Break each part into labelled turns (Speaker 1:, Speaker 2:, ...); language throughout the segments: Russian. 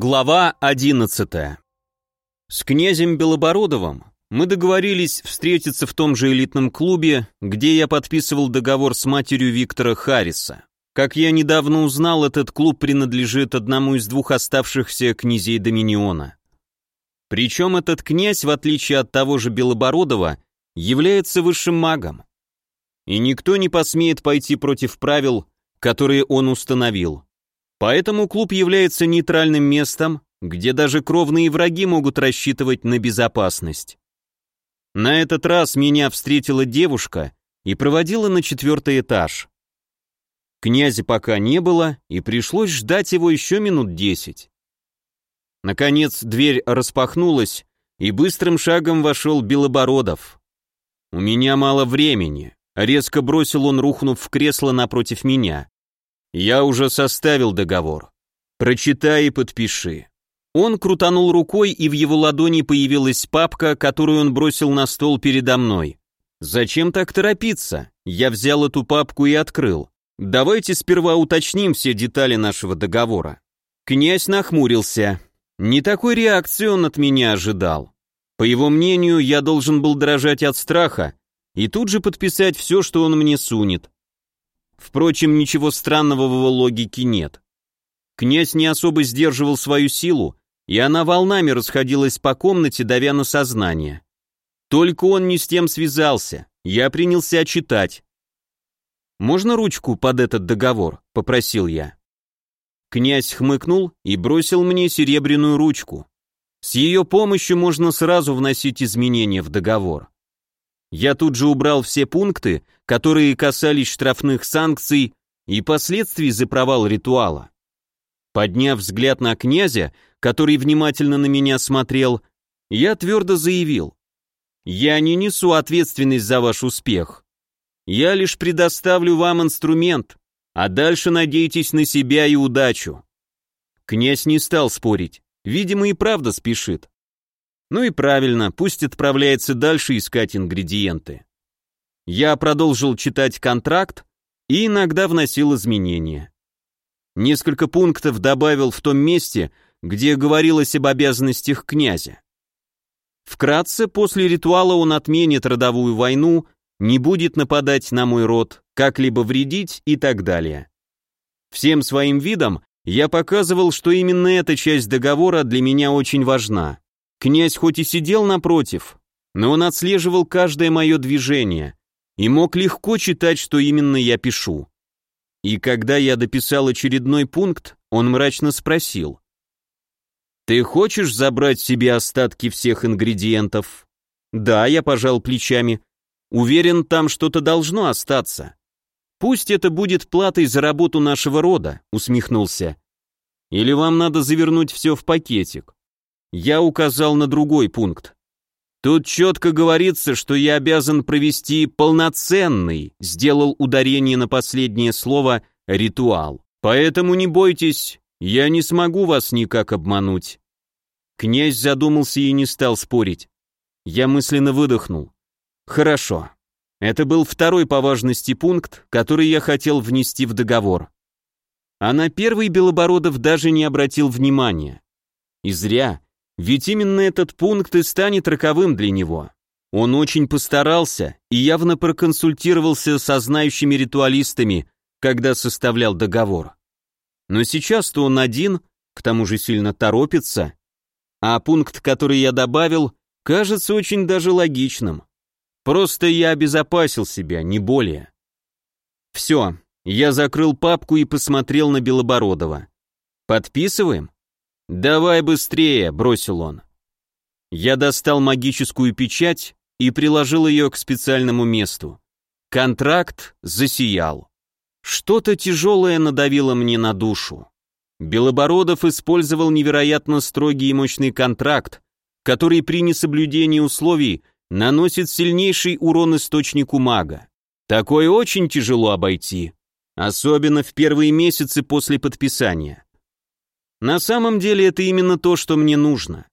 Speaker 1: Глава 11. С князем Белобородовым мы договорились встретиться в том же элитном клубе, где я подписывал договор с матерью Виктора Харриса. Как я недавно узнал, этот клуб принадлежит одному из двух оставшихся князей Доминиона. Причем этот князь, в отличие от того же Белобородова, является высшим магом. И никто не посмеет пойти против правил, которые он установил. Поэтому клуб является нейтральным местом, где даже кровные враги могут рассчитывать на безопасность. На этот раз меня встретила девушка и проводила на четвертый этаж. Князя пока не было, и пришлось ждать его еще минут десять. Наконец дверь распахнулась, и быстрым шагом вошел Белобородов. «У меня мало времени», — резко бросил он, рухнув в кресло напротив меня. Я уже составил договор. Прочитай и подпиши. Он крутанул рукой, и в его ладони появилась папка, которую он бросил на стол передо мной. Зачем так торопиться? Я взял эту папку и открыл. Давайте сперва уточним все детали нашего договора. Князь нахмурился. Не такой реакции он от меня ожидал. По его мнению, я должен был дрожать от страха и тут же подписать все, что он мне сунет. Впрочем, ничего странного в его логике нет. Князь не особо сдерживал свою силу, и она волнами расходилась по комнате, давя на сознание. Только он не с тем связался, я принялся читать. «Можно ручку под этот договор?» — попросил я. Князь хмыкнул и бросил мне серебряную ручку. С ее помощью можно сразу вносить изменения в договор. Я тут же убрал все пункты, которые касались штрафных санкций и последствий за провал ритуала. Подняв взгляд на князя, который внимательно на меня смотрел, я твердо заявил. «Я не несу ответственность за ваш успех. Я лишь предоставлю вам инструмент, а дальше надейтесь на себя и удачу». Князь не стал спорить, видимо и правда спешит. Ну и правильно, пусть отправляется дальше искать ингредиенты. Я продолжил читать контракт и иногда вносил изменения. Несколько пунктов добавил в том месте, где говорилось об обязанностях князя. Вкратце, после ритуала он отменит родовую войну, не будет нападать на мой род, как-либо вредить и так далее. Всем своим видом я показывал, что именно эта часть договора для меня очень важна. Князь хоть и сидел напротив, но он отслеживал каждое мое движение и мог легко читать, что именно я пишу. И когда я дописал очередной пункт, он мрачно спросил. «Ты хочешь забрать себе остатки всех ингредиентов?» «Да», я пожал плечами. «Уверен, там что-то должно остаться». «Пусть это будет платой за работу нашего рода», усмехнулся. «Или вам надо завернуть все в пакетик?» Я указал на другой пункт. Тут четко говорится, что я обязан провести полноценный, сделал ударение на последнее слово, ритуал. Поэтому не бойтесь, я не смогу вас никак обмануть. Князь задумался и не стал спорить. Я мысленно выдохнул. Хорошо. Это был второй по важности пункт, который я хотел внести в договор. А на первый Белобородов даже не обратил внимания. И зря. Ведь именно этот пункт и станет роковым для него. Он очень постарался и явно проконсультировался со знающими ритуалистами, когда составлял договор. Но сейчас-то он один, к тому же сильно торопится, а пункт, который я добавил, кажется очень даже логичным. Просто я обезопасил себя, не более. Все, я закрыл папку и посмотрел на Белобородова. Подписываем? «Давай быстрее», — бросил он. Я достал магическую печать и приложил ее к специальному месту. Контракт засиял. Что-то тяжелое надавило мне на душу. Белобородов использовал невероятно строгий и мощный контракт, который при несоблюдении условий наносит сильнейший урон источнику мага. Такое очень тяжело обойти, особенно в первые месяцы после подписания. На самом деле это именно то, что мне нужно.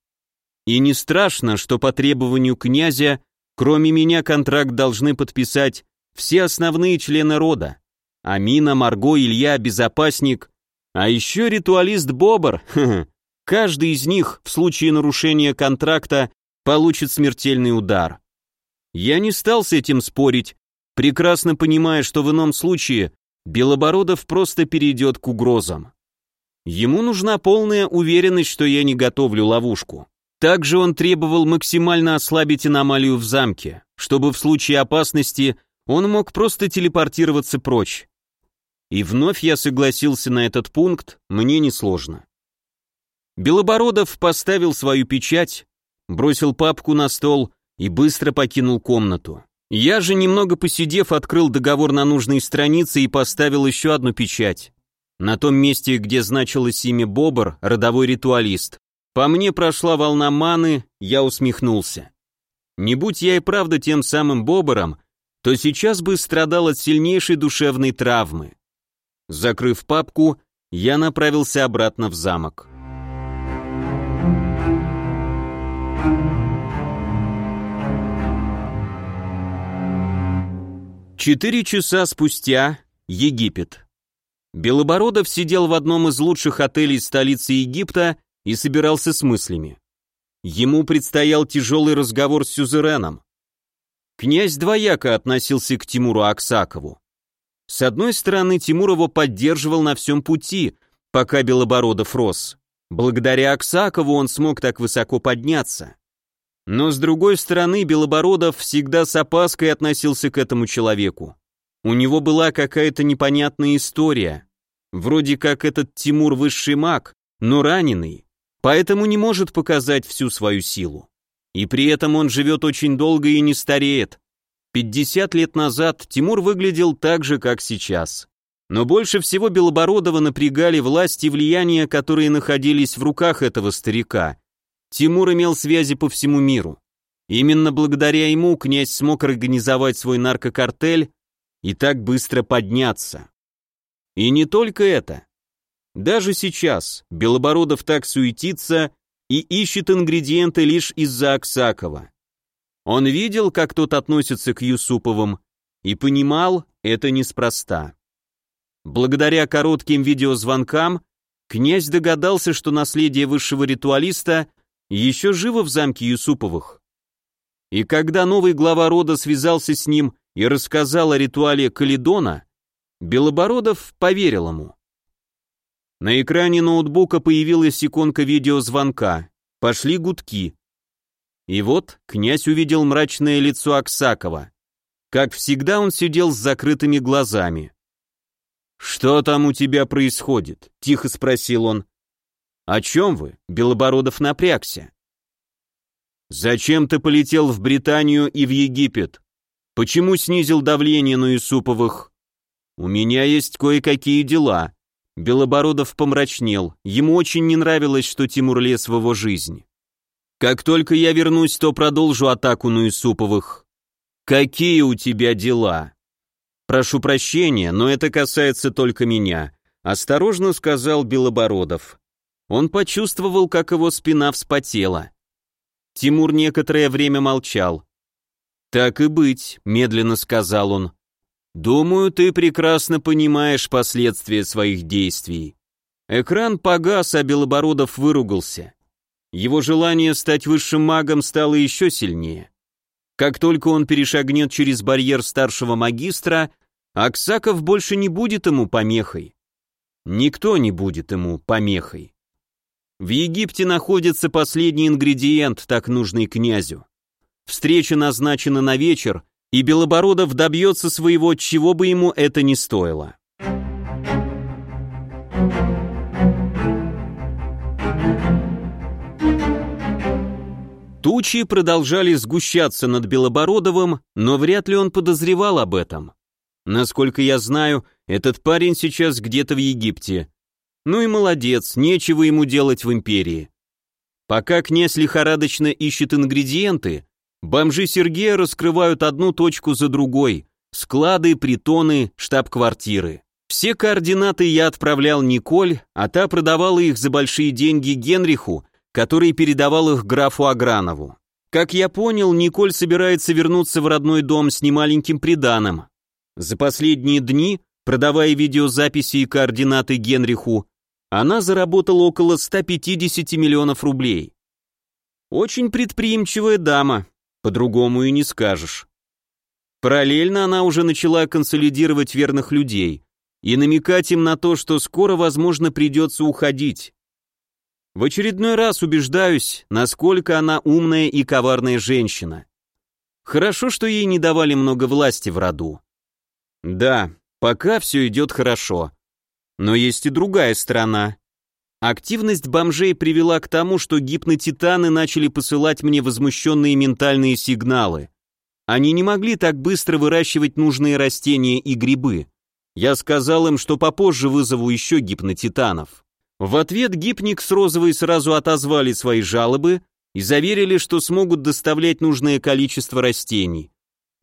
Speaker 1: И не страшно, что по требованию князя, кроме меня контракт должны подписать все основные члены рода. Амина, Марго, Илья, Безопасник, а еще ритуалист Бобр, Каждый из них в случае нарушения контракта получит смертельный удар. Я не стал с этим спорить, прекрасно понимая, что в ином случае Белобородов просто перейдет к угрозам. Ему нужна полная уверенность, что я не готовлю ловушку. Также он требовал максимально ослабить аномалию в замке, чтобы в случае опасности он мог просто телепортироваться прочь. И вновь я согласился на этот пункт, мне несложно. Белобородов поставил свою печать, бросил папку на стол и быстро покинул комнату. Я же, немного посидев, открыл договор на нужной странице и поставил еще одну печать. На том месте, где значилось имя Бобр, родовой ритуалист. По мне прошла волна маны, я усмехнулся. Не будь я и правда тем самым Бобром, то сейчас бы страдал от сильнейшей душевной травмы. Закрыв папку, я направился обратно в замок. Четыре часа спустя Египет. Белобородов сидел в одном из лучших отелей столицы Египта и собирался с мыслями. Ему предстоял тяжелый разговор с сюзереном. Князь двояко относился к Тимуру Аксакову. С одной стороны, Тимур его поддерживал на всем пути, пока Белобородов рос. Благодаря Аксакову он смог так высоко подняться. Но с другой стороны, Белобородов всегда с опаской относился к этому человеку. У него была какая-то непонятная история. Вроде как этот Тимур высший маг, но раненый, поэтому не может показать всю свою силу. И при этом он живет очень долго и не стареет, 50 лет назад Тимур выглядел так же, как сейчас. Но больше всего Белобородова напрягали власть и влияние, которые находились в руках этого старика. Тимур имел связи по всему миру. Именно благодаря ему князь смог организовать свой наркокартель и так быстро подняться. И не только это. Даже сейчас Белобородов так суетится и ищет ингредиенты лишь из-за Аксакова. Он видел, как тот относится к Юсуповым, и понимал, это неспроста. Благодаря коротким видеозвонкам, князь догадался, что наследие высшего ритуалиста еще живо в замке Юсуповых. И когда новый глава рода связался с ним и рассказал о ритуале Калидона, Белобородов поверил ему. На экране ноутбука появилась иконка видеозвонка, пошли гудки. И вот князь увидел мрачное лицо Аксакова. Как всегда он сидел с закрытыми глазами. «Что там у тебя происходит?» — тихо спросил он. «О чем вы?» — Белобородов напрягся. «Зачем ты полетел в Британию и в Египет? Почему снизил давление на Юсуповых?» «У меня есть кое-какие дела». Белобородов помрачнел. Ему очень не нравилось, что Тимур лез в его жизнь. Как только я вернусь, то продолжу атаку на Исуповых. Какие у тебя дела? Прошу прощения, но это касается только меня, осторожно сказал Белобородов. Он почувствовал, как его спина вспотела. Тимур некоторое время молчал. «Так и быть», — медленно сказал он. «Думаю, ты прекрасно понимаешь последствия своих действий». Экран погас, а Белобородов выругался. Его желание стать высшим магом стало еще сильнее. Как только он перешагнет через барьер старшего магистра, Аксаков больше не будет ему помехой. Никто не будет ему помехой. В Египте находится последний ингредиент, так нужный князю. Встреча назначена на вечер, и Белобородов добьется своего, чего бы ему это ни стоило. Тучи продолжали сгущаться над Белобородовым, но вряд ли он подозревал об этом. Насколько я знаю, этот парень сейчас где-то в Египте. Ну и молодец, нечего ему делать в империи. Пока князь лихорадочно ищет ингредиенты, бомжи Сергея раскрывают одну точку за другой. Склады, притоны, штаб-квартиры. Все координаты я отправлял Николь, а та продавала их за большие деньги Генриху, который передавал их графу Агранову. Как я понял, Николь собирается вернуться в родной дом с немаленьким приданым. За последние дни, продавая видеозаписи и координаты Генриху, она заработала около 150 миллионов рублей. Очень предприимчивая дама, по-другому и не скажешь. Параллельно она уже начала консолидировать верных людей и намекать им на то, что скоро, возможно, придется уходить. В очередной раз убеждаюсь, насколько она умная и коварная женщина. Хорошо, что ей не давали много власти в роду. Да, пока все идет хорошо. Но есть и другая сторона. Активность бомжей привела к тому, что гипнотитаны начали посылать мне возмущенные ментальные сигналы. Они не могли так быстро выращивать нужные растения и грибы. Я сказал им, что попозже вызову еще гипнотитанов. В ответ Гипник с Розовой сразу отозвали свои жалобы и заверили, что смогут доставлять нужное количество растений.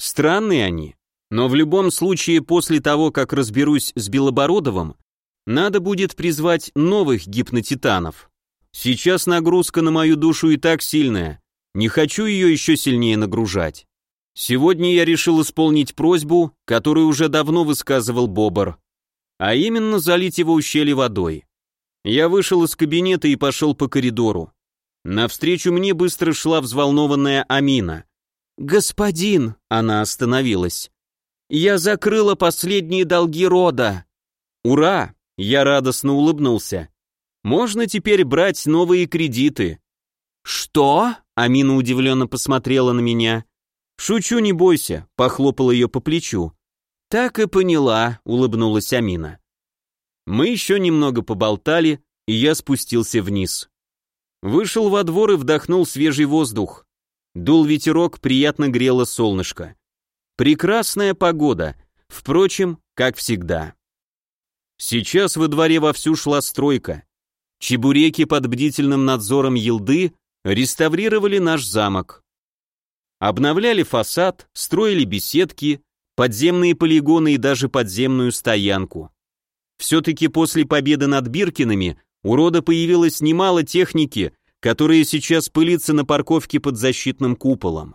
Speaker 1: Странные они, но в любом случае после того, как разберусь с Белобородовым, надо будет призвать новых гипнотитанов. Сейчас нагрузка на мою душу и так сильная, не хочу ее еще сильнее нагружать. Сегодня я решил исполнить просьбу, которую уже давно высказывал Бобр, а именно залить его ущелье водой. Я вышел из кабинета и пошел по коридору. Навстречу мне быстро шла взволнованная Амина. «Господин!» — она остановилась. «Я закрыла последние долги рода!» «Ура!» — я радостно улыбнулся. «Можно теперь брать новые кредиты». «Что?» — Амина удивленно посмотрела на меня. «Шучу, не бойся», — похлопал ее по плечу. «Так и поняла», — улыбнулась Амина. Мы еще немного поболтали, и я спустился вниз. Вышел во двор и вдохнул свежий воздух. Дул ветерок, приятно грело солнышко. Прекрасная погода, впрочем, как всегда. Сейчас во дворе вовсю шла стройка. Чебуреки под бдительным надзором Елды реставрировали наш замок. Обновляли фасад, строили беседки, подземные полигоны и даже подземную стоянку. Все-таки после победы над Биркинами у рода появилось немало техники, которая сейчас пылится на парковке под защитным куполом.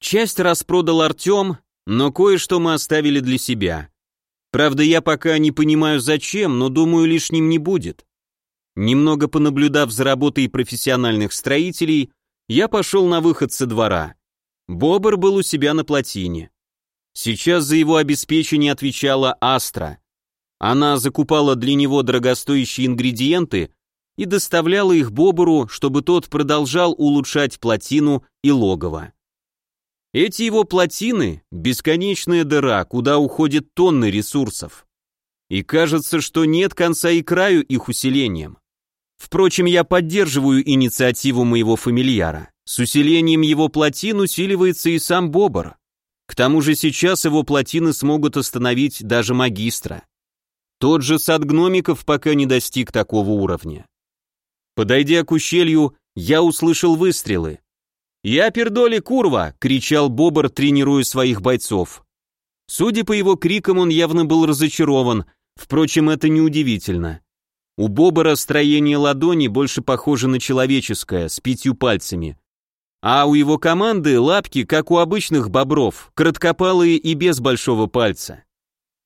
Speaker 1: Часть распродал Артем, но кое-что мы оставили для себя. Правда, я пока не понимаю зачем, но думаю, лишним не будет. Немного понаблюдав за работой профессиональных строителей, я пошел на выход со двора. Бобр был у себя на плотине. Сейчас за его обеспечение отвечала Астра. Она закупала для него дорогостоящие ингредиенты и доставляла их Бобору, чтобы тот продолжал улучшать плотину и логово. Эти его плотины — бесконечная дыра, куда уходят тонны ресурсов. И кажется, что нет конца и краю их усилением. Впрочем, я поддерживаю инициативу моего фамильяра. С усилением его плотин усиливается и сам Бобр. К тому же сейчас его плотины смогут остановить даже магистра. Тот же сад гномиков пока не достиг такого уровня. Подойдя к ущелью, я услышал выстрелы. «Я пердоли курва!» — кричал Бобр, тренируя своих бойцов. Судя по его крикам, он явно был разочарован, впрочем, это неудивительно. У Бобора строение ладони больше похоже на человеческое, с пятью пальцами. А у его команды лапки, как у обычных бобров, краткопалые и без большого пальца.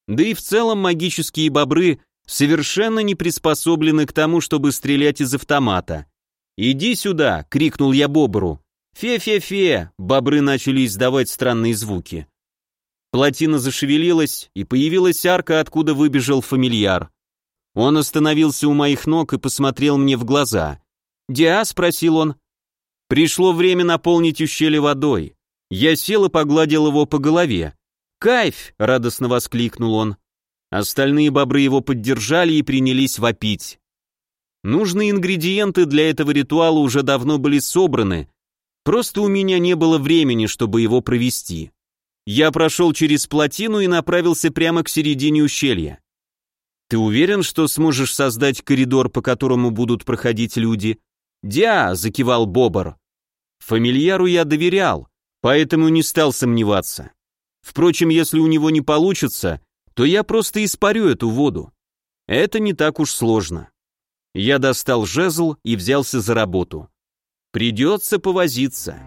Speaker 1: Да и в целом магические бобры совершенно не приспособлены к тому, чтобы стрелять из автомата. «Иди сюда!» — крикнул я бобру. «Фе-фе-фе!» — бобры начали издавать странные звуки. Плотина зашевелилась, и появилась арка, откуда выбежал фамильяр. Он остановился у моих ног и посмотрел мне в глаза. «Диа?» — спросил он. «Пришло время наполнить ущелье водой». Я сел и погладил его по голове. «Кайф!» — радостно воскликнул он. Остальные бобры его поддержали и принялись вопить. Нужные ингредиенты для этого ритуала уже давно были собраны, просто у меня не было времени, чтобы его провести. Я прошел через плотину и направился прямо к середине ущелья. «Ты уверен, что сможешь создать коридор, по которому будут проходить люди?» «Дя!» — закивал Бобр. Фамильяру я доверял, поэтому не стал сомневаться. Впрочем, если у него не получится, то я просто испарю эту воду. Это не так уж сложно. Я достал жезл и взялся за работу. Придется повозиться.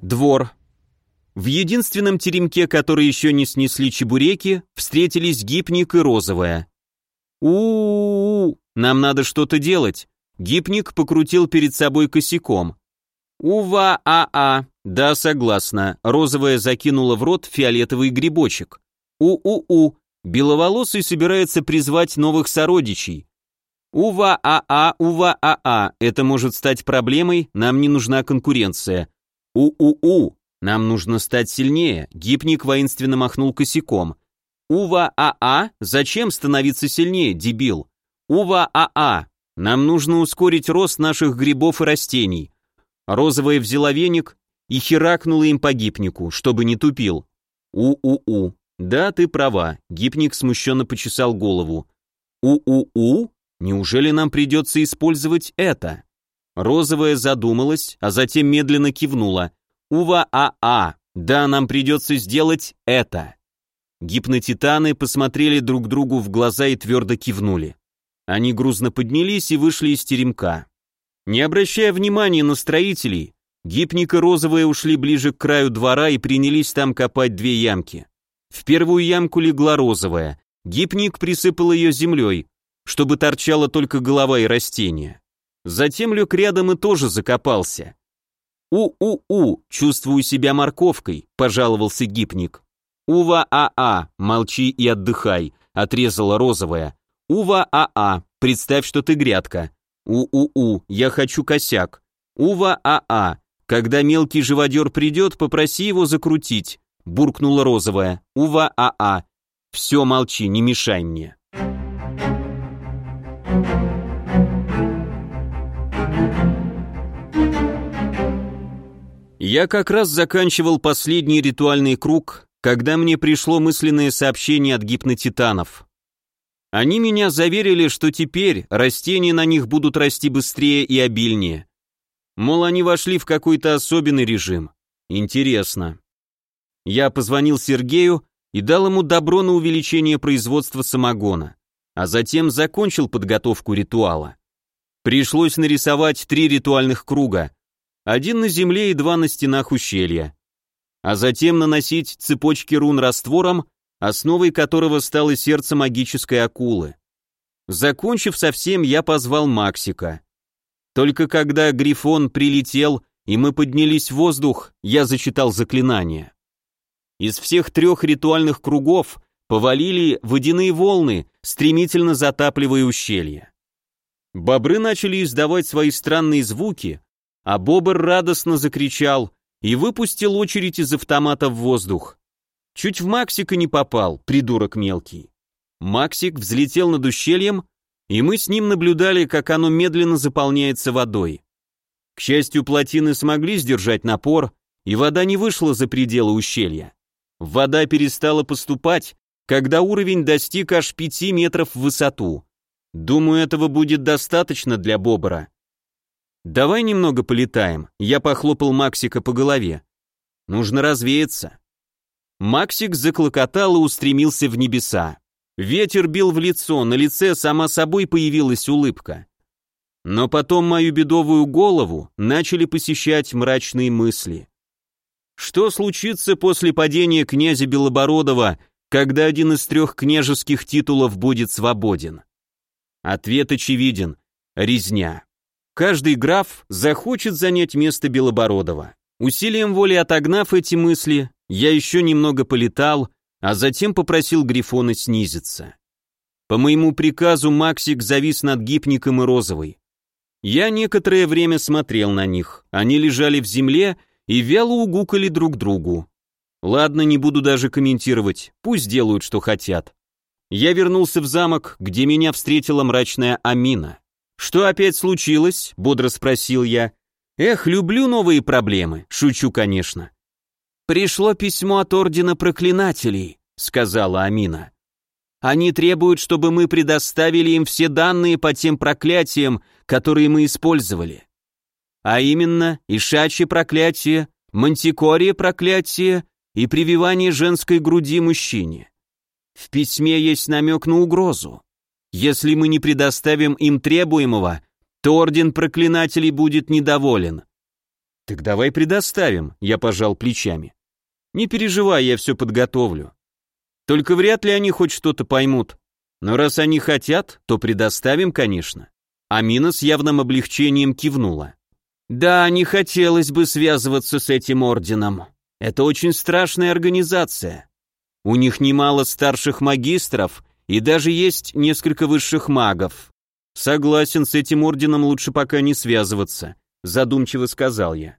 Speaker 1: Двор. В единственном теремке, который еще не снесли чебуреки, встретились гипник и розовая. у у, -у, нам надо что-то делать. Гипник покрутил перед собой косяком. «Ува-а-а!» «Да, согласна». Розовая закинула в рот фиолетовый грибочек. «У-у-у!» Беловолосый собирается призвать новых сородичей. «Ува-а-а! Ува-а-а!» Это может стать проблемой, нам не нужна конкуренция. «У-у-у!» Нам нужно стать сильнее. Гипник воинственно махнул косяком. «Ува-а-а! Зачем становиться сильнее, дебил?» «Ува-а-а! Нам нужно ускорить рост наших грибов и растений. Розовая взяла веник и херакнула им по гипнику, чтобы не тупил. У-у-у. Да, ты права. Гипник смущенно почесал голову. У-у-у? Неужели нам придется использовать это? Розовая задумалась, а затем медленно кивнула. Ува-а-а. Да, нам придется сделать это. Гипнотитаны посмотрели друг другу в глаза и твердо кивнули. Они грузно поднялись и вышли из теремка. Не обращая внимания на строителей, Гипник и Розовая ушли ближе к краю двора и принялись там копать две ямки. В первую ямку легла Розовая, Гипник присыпал ее землей, чтобы торчала только голова и растения. Затем лег рядом и тоже закопался. «У-у-у, чувствую себя морковкой», — пожаловался Гипник. «Ува-а-а, молчи и отдыхай», — отрезала Розовая. «Ува-а-а, представь, что ты грядка». У-у-у, я хочу косяк. Ува-а-а, когда мелкий живодер придет, попроси его закрутить. Буркнула розовая. Ува-а-а. Все, молчи, не мешай мне. Я как раз заканчивал последний ритуальный круг, когда мне пришло мысленное сообщение от гипнотитанов. Они меня заверили, что теперь растения на них будут расти быстрее и обильнее. Мол, они вошли в какой-то особенный режим. Интересно. Я позвонил Сергею и дал ему добро на увеличение производства самогона, а затем закончил подготовку ритуала. Пришлось нарисовать три ритуальных круга, один на земле и два на стенах ущелья, а затем наносить цепочки рун раствором основой которого стало сердце магической акулы. Закончив совсем, я позвал Максика. Только когда Грифон прилетел, и мы поднялись в воздух, я зачитал заклинание. Из всех трех ритуальных кругов повалили водяные волны, стремительно затапливая ущелье. Бобры начали издавать свои странные звуки, а Бобр радостно закричал и выпустил очередь из автомата в воздух. Чуть в Максика не попал, придурок мелкий. Максик взлетел над ущельем, и мы с ним наблюдали, как оно медленно заполняется водой. К счастью, плотины смогли сдержать напор, и вода не вышла за пределы ущелья. Вода перестала поступать, когда уровень достиг аж пяти метров в высоту. Думаю, этого будет достаточно для бобра. Давай немного полетаем. Я похлопал Максика по голове. Нужно развеяться. Максик заклокотал и устремился в небеса. Ветер бил в лицо, на лице сама собой появилась улыбка. Но потом мою бедовую голову начали посещать мрачные мысли. Что случится после падения князя Белобородова, когда один из трех княжеских титулов будет свободен? Ответ очевиден – резня. Каждый граф захочет занять место Белобородова. Усилием воли отогнав эти мысли, я еще немного полетал, а затем попросил Грифона снизиться. По моему приказу Максик завис над гипником и розовой. Я некоторое время смотрел на них. Они лежали в земле и вяло угукали друг другу. Ладно, не буду даже комментировать, пусть делают, что хотят. Я вернулся в замок, где меня встретила мрачная Амина. «Что опять случилось?» — бодро спросил я. «Эх, люблю новые проблемы», — шучу, конечно. «Пришло письмо от Ордена Проклинателей», — сказала Амина. «Они требуют, чтобы мы предоставили им все данные по тем проклятиям, которые мы использовали. А именно, ишачье проклятие, мантикорие проклятие и прививание женской груди мужчине. В письме есть намек на угрозу. Если мы не предоставим им требуемого, то Орден Проклинателей будет недоволен. «Так давай предоставим», — я пожал плечами. Не переживай, я все подготовлю. Только вряд ли они хоть что-то поймут. Но раз они хотят, то предоставим, конечно. Амина с явным облегчением кивнула. Да, не хотелось бы связываться с этим орденом. Это очень страшная организация. У них немало старших магистров и даже есть несколько высших магов. Согласен, с этим орденом лучше пока не связываться, задумчиво сказал я.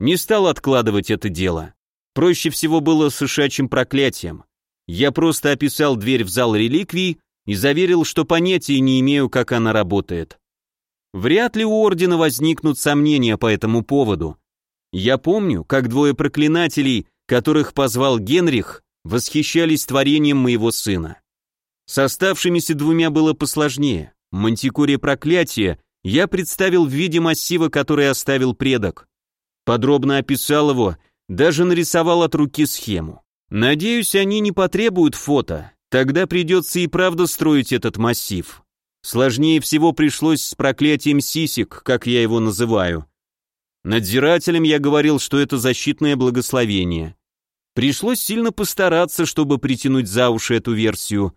Speaker 1: Не стал откладывать это дело. Проще всего было с ишачьим проклятием. Я просто описал дверь в зал реликвий и заверил, что понятия не имею, как она работает. Вряд ли у Ордена возникнут сомнения по этому поводу. Я помню, как двое проклинателей, которых позвал Генрих, восхищались творением моего сына. С оставшимися двумя было посложнее. Мантикоре проклятия я представил в виде массива, который оставил предок. Подробно описал его, даже нарисовал от руки схему. Надеюсь, они не потребуют фото, тогда придется и правда строить этот массив. Сложнее всего пришлось с проклятием сисек, как я его называю. Надзирателям я говорил, что это защитное благословение. Пришлось сильно постараться, чтобы притянуть за уши эту версию.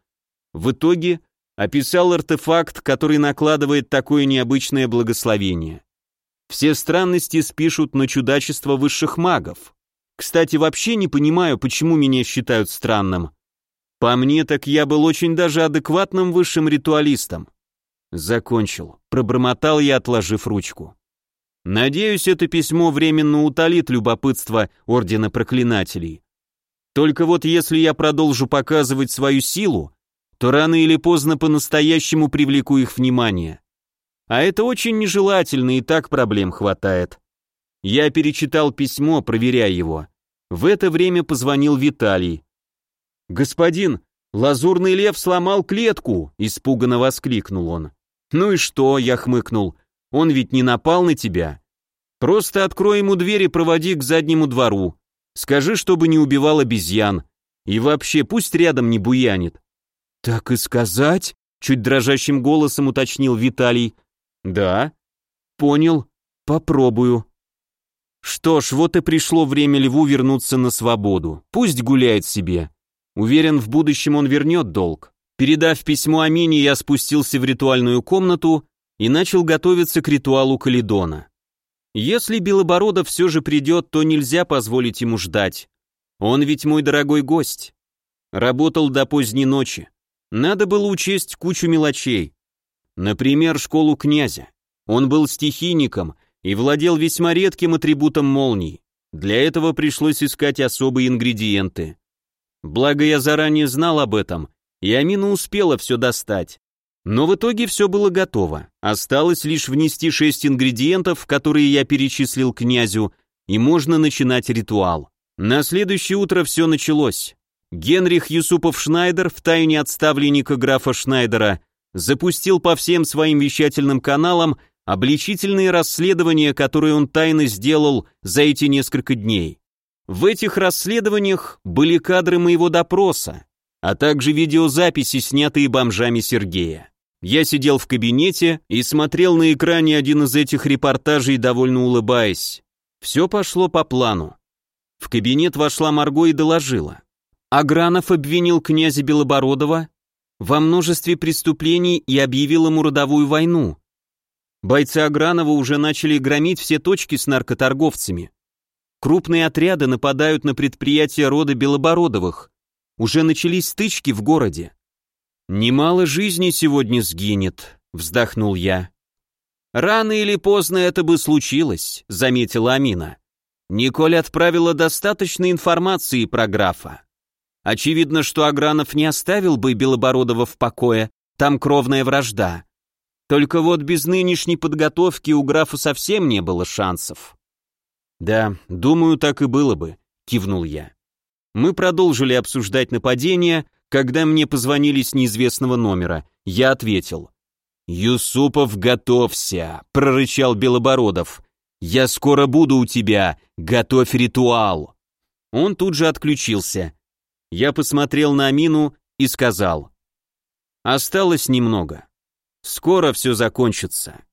Speaker 1: В итоге описал артефакт, который накладывает такое необычное благословение. Все странности спишут на чудачество высших магов. Кстати, вообще не понимаю, почему меня считают странным. По мне, так я был очень даже адекватным высшим ритуалистом. Закончил. Пробормотал я, отложив ручку. Надеюсь, это письмо временно утолит любопытство Ордена Проклинателей. Только вот если я продолжу показывать свою силу, то рано или поздно по-настоящему привлеку их внимание. А это очень нежелательно, и так проблем хватает. Я перечитал письмо, проверяя его. В это время позвонил Виталий. «Господин, лазурный лев сломал клетку!» — испуганно воскликнул он. «Ну и что?» — я хмыкнул. «Он ведь не напал на тебя. Просто открой ему дверь и проводи к заднему двору. Скажи, чтобы не убивал обезьян. И вообще, пусть рядом не буянит». «Так и сказать?» — чуть дрожащим голосом уточнил Виталий. «Да». «Понял. Попробую». Что ж, вот и пришло время льву вернуться на свободу. Пусть гуляет себе. Уверен, в будущем он вернет долг. Передав письмо Амине, я спустился в ритуальную комнату и начал готовиться к ритуалу Калидона. Если Белобородов все же придет, то нельзя позволить ему ждать. Он ведь мой дорогой гость. Работал до поздней ночи. Надо было учесть кучу мелочей. Например, школу князя. Он был стихийником и владел весьма редким атрибутом молний. Для этого пришлось искать особые ингредиенты. Благо я заранее знал об этом, и Амина успела все достать. Но в итоге все было готово. Осталось лишь внести шесть ингредиентов, которые я перечислил князю, и можно начинать ритуал. На следующее утро все началось. Генрих Юсупов Шнайдер, втайне от ставленника графа Шнайдера, запустил по всем своим вещательным каналам обличительные расследования, которые он тайно сделал за эти несколько дней. В этих расследованиях были кадры моего допроса, а также видеозаписи, снятые бомжами Сергея. Я сидел в кабинете и смотрел на экране один из этих репортажей, довольно улыбаясь. Все пошло по плану. В кабинет вошла Марго и доложила. Агранов обвинил князя Белобородова во множестве преступлений и объявил ему родовую войну. Бойцы Агранова уже начали громить все точки с наркоторговцами. Крупные отряды нападают на предприятия рода Белобородовых. Уже начались стычки в городе. «Немало жизней сегодня сгинет», — вздохнул я. «Рано или поздно это бы случилось», — заметила Амина. Николь отправила достаточно информации про графа. Очевидно, что Агранов не оставил бы Белобородова в покое, там кровная вражда. Только вот без нынешней подготовки у графа совсем не было шансов. «Да, думаю, так и было бы», — кивнул я. Мы продолжили обсуждать нападение, когда мне позвонили с неизвестного номера, я ответил. «Юсупов, готовься!» — прорычал Белобородов. «Я скоро буду у тебя, готовь ритуал!» Он тут же отключился. Я посмотрел на Амину и сказал. «Осталось немного. Скоро все закончится».